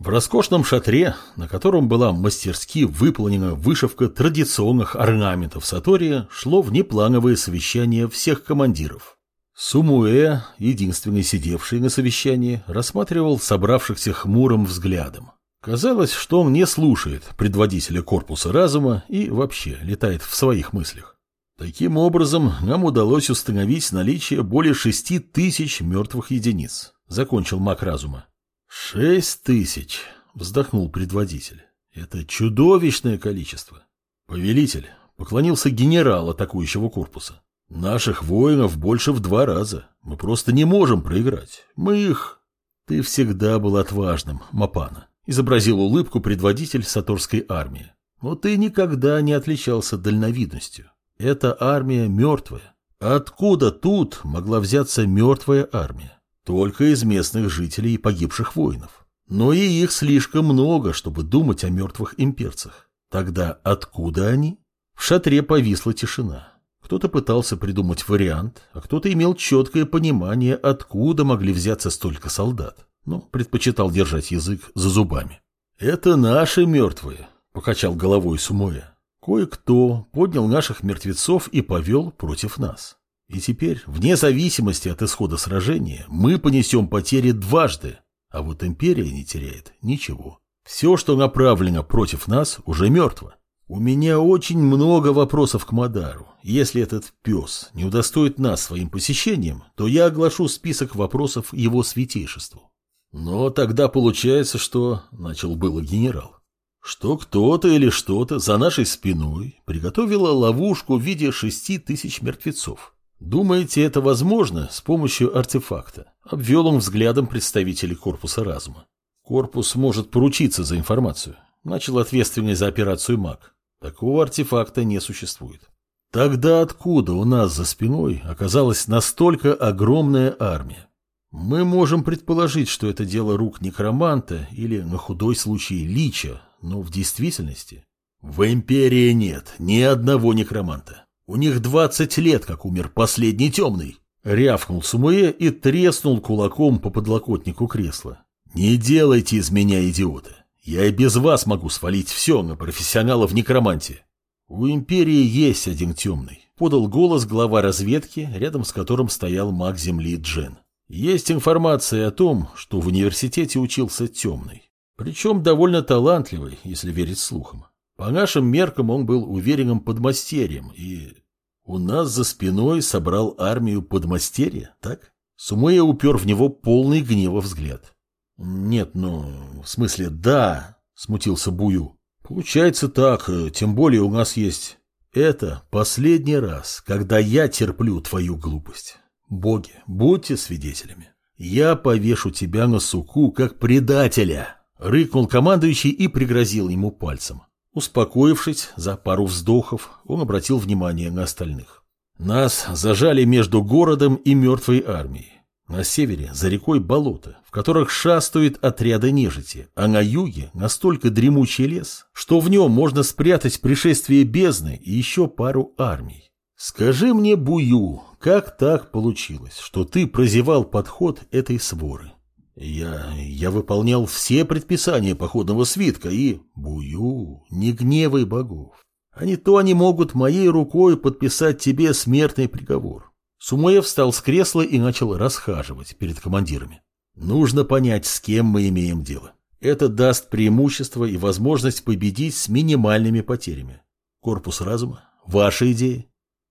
В роскошном шатре, на котором была мастерски выполнена вышивка традиционных орнаментов Сатория, шло внеплановое совещание всех командиров. Сумуэ, единственный сидевший на совещании, рассматривал собравшихся хмурым взглядом. Казалось, что он не слушает предводителя корпуса разума и вообще летает в своих мыслях. Таким образом, нам удалось установить наличие более шести тысяч мертвых единиц, закончил маг разума. «Шесть тысяч!» — вздохнул предводитель. «Это чудовищное количество!» Повелитель поклонился генерал атакующего корпуса. «Наших воинов больше в два раза. Мы просто не можем проиграть. Мы их...» «Ты всегда был отважным, Мапана», — изобразил улыбку предводитель Саторской армии. «Но ты никогда не отличался дальновидностью. Эта армия мертвая. Откуда тут могла взяться мертвая армия? Только из местных жителей и погибших воинов. Но и их слишком много, чтобы думать о мертвых имперцах. Тогда откуда они? В шатре повисла тишина. Кто-то пытался придумать вариант, а кто-то имел четкое понимание, откуда могли взяться столько солдат, но предпочитал держать язык за зубами. «Это наши мертвые», — покачал головой Сумоя. «Кое-кто поднял наших мертвецов и повел против нас. И теперь, вне зависимости от исхода сражения, мы понесем потери дважды, а вот империя не теряет ничего. Все, что направлено против нас, уже мертво. У меня очень много вопросов к Мадару. Если этот пес не удостоит нас своим посещением, то я оглашу список вопросов его святейшеству. Но тогда получается, что... Начал было генерал. Что кто-то или что-то за нашей спиной приготовило ловушку в виде шести тысяч мертвецов. Думаете, это возможно с помощью артефакта? Обвел он взглядом представителей корпуса разума. Корпус может поручиться за информацию. Начал ответственный за операцию маг. Такого артефакта не существует. Тогда откуда у нас за спиной оказалась настолько огромная армия? Мы можем предположить, что это дело рук некроманта или, на худой случай, лича, но в действительности... В Империи нет ни одного некроманта. У них двадцать лет, как умер последний темный. Рявкнул Сумуэ и треснул кулаком по подлокотнику кресла. Не делайте из меня идиота. Я и без вас могу свалить все на профессионалов некромантии. У Империи есть один темный. Подал голос глава разведки, рядом с которым стоял маг Земли Джен. Есть информация о том, что в университете учился темный. Причем довольно талантливый, если верить слухам. По нашим меркам он был уверенным подмастерьем и... У нас за спиной собрал армию подмастерья, так? Сумея упер в него полный гнева взгляд. Нет, ну, в смысле, да, смутился Бую. Получается так, э, тем более у нас есть... Это последний раз, когда я терплю твою глупость. Боги, будьте свидетелями. Я повешу тебя на суку, как предателя. Рыкнул командующий и пригрозил ему пальцем. Успокоившись за пару вздохов, он обратил внимание на остальных. Нас зажали между городом и мертвой армией. На севере за рекой болото, в которых шастают отряды нежити, а на юге настолько дремучий лес, что в нем можно спрятать пришествие бездны и еще пару армий. Скажи мне, Бую, как так получилось, что ты прозевал подход этой своры? Я... я выполнял все предписания походного свитка и... Бую, не гневай богов. А не то они могут моей рукой подписать тебе смертный приговор. Сумоев встал с кресла и начал расхаживать перед командирами. Нужно понять, с кем мы имеем дело. Это даст преимущество и возможность победить с минимальными потерями. Корпус разума? Ваша идея?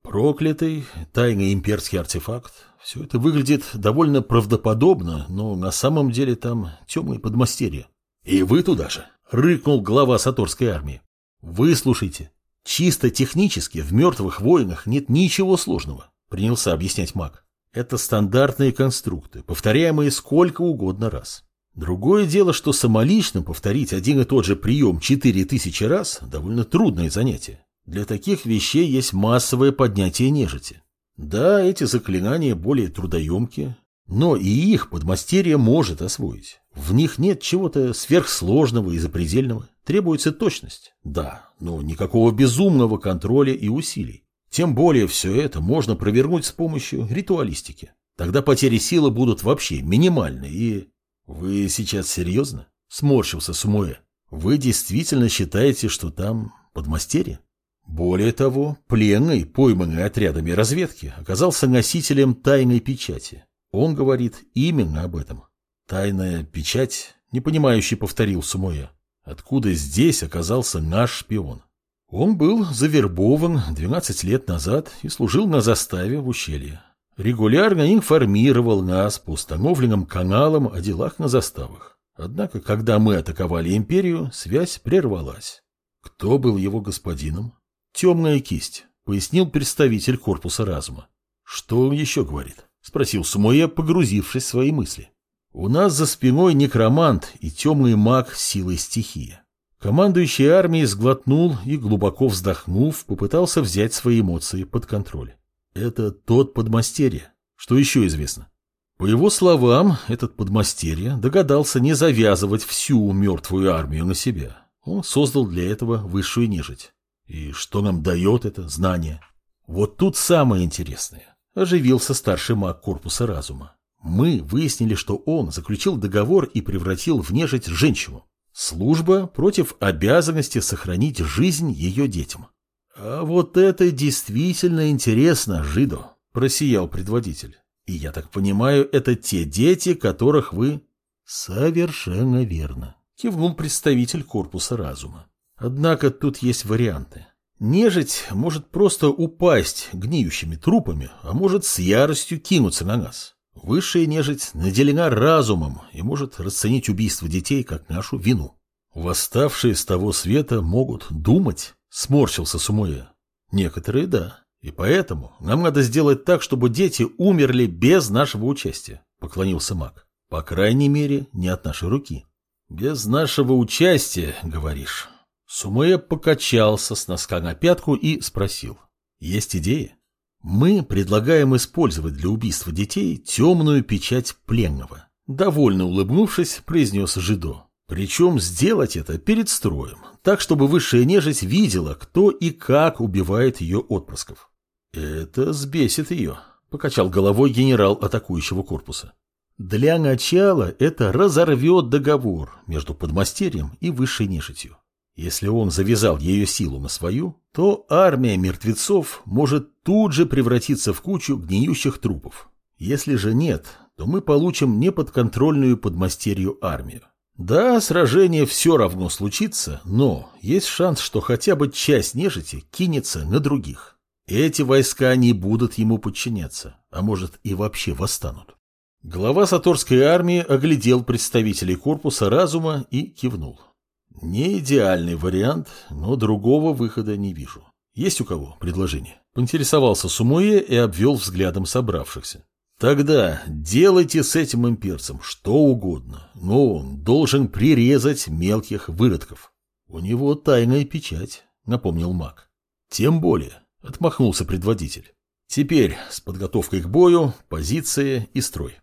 Проклятый, тайный имперский артефакт, все это выглядит довольно правдоподобно, но на самом деле там темные подмастерья. И вы туда же, рыкнул глава Саторской армии. Выслушайте, чисто технически в мертвых войнах нет ничего сложного, принялся объяснять маг. Это стандартные конструкты, повторяемые сколько угодно раз. Другое дело, что самолично повторить один и тот же прием четыре тысячи раз – довольно трудное занятие. Для таких вещей есть массовое поднятие нежити. Да, эти заклинания более трудоемкие, но и их подмастерье может освоить. В них нет чего-то сверхсложного и запредельного. Требуется точность. Да, но никакого безумного контроля и усилий. Тем более все это можно провернуть с помощью ритуалистики. Тогда потери силы будут вообще минимальны и... Вы сейчас серьезно? Сморщился Сумуэ. Вы действительно считаете, что там подмастерье? Более того, пленный, пойманный отрядами разведки, оказался носителем тайной печати. Он говорит именно об этом. Тайная печать, непонимающий повторил Сумуэ. Откуда здесь оказался наш шпион? Он был завербован 12 лет назад и служил на заставе в ущелье. Регулярно информировал нас по установленным каналам о делах на заставах. Однако, когда мы атаковали империю, связь прервалась. Кто был его господином? Темная кисть, пояснил представитель корпуса разума. Что он еще говорит? Спросил Сумуэ, погрузившись в свои мысли. У нас за спиной некромант и темный маг силой стихии. Командующий армией сглотнул и, глубоко вздохнув, попытался взять свои эмоции под контроль. Это тот подмастерье. Что еще известно? По его словам, этот подмастерье догадался не завязывать всю мертвую армию на себя. Он создал для этого высшую нежить. И что нам дает это знание? Вот тут самое интересное. Оживился старший маг корпуса разума. Мы выяснили, что он заключил договор и превратил в нежить женщину. Служба против обязанности сохранить жизнь ее детям. А вот это действительно интересно, Жидо, просиял предводитель. И я так понимаю, это те дети, которых вы... Совершенно верно, кивнул представитель корпуса разума. Однако тут есть варианты. Нежить может просто упасть гниющими трупами, а может с яростью кинуться на нас. Высшая нежить наделена разумом и может расценить убийство детей как нашу вину. Восставшие с того света могут думать, сморщился Сумуэ. Некоторые да. И поэтому нам надо сделать так, чтобы дети умерли без нашего участия, поклонился маг. По крайней мере, не от нашей руки. Без нашего участия, говоришь. Сумуэ покачался с носка на пятку и спросил. Есть идеи? Мы предлагаем использовать для убийства детей темную печать пленного. Довольно улыбнувшись, произнес Жидо. Причем сделать это перед строем, так, чтобы высшая нежить видела, кто и как убивает ее отпрысков. Это сбесит ее, покачал головой генерал атакующего корпуса. Для начала это разорвет договор между подмастерьем и высшей нежитью. Если он завязал ее силу на свою, то армия мертвецов может тут же превратиться в кучу гниющих трупов. Если же нет, то мы получим неподконтрольную подмастерью армию. Да, сражение все равно случится, но есть шанс, что хотя бы часть нежити кинется на других. Эти войска не будут ему подчиняться, а может и вообще восстанут. Глава Саторской армии оглядел представителей корпуса разума и кивнул. Не идеальный вариант, но другого выхода не вижу. Есть у кого предложение? Поинтересовался Сумуэ и обвел взглядом собравшихся. Тогда делайте с этим имперцем что угодно, но он должен прирезать мелких выродков. У него тайная печать, напомнил маг. Тем более, отмахнулся предводитель. Теперь с подготовкой к бою, позиции и строй.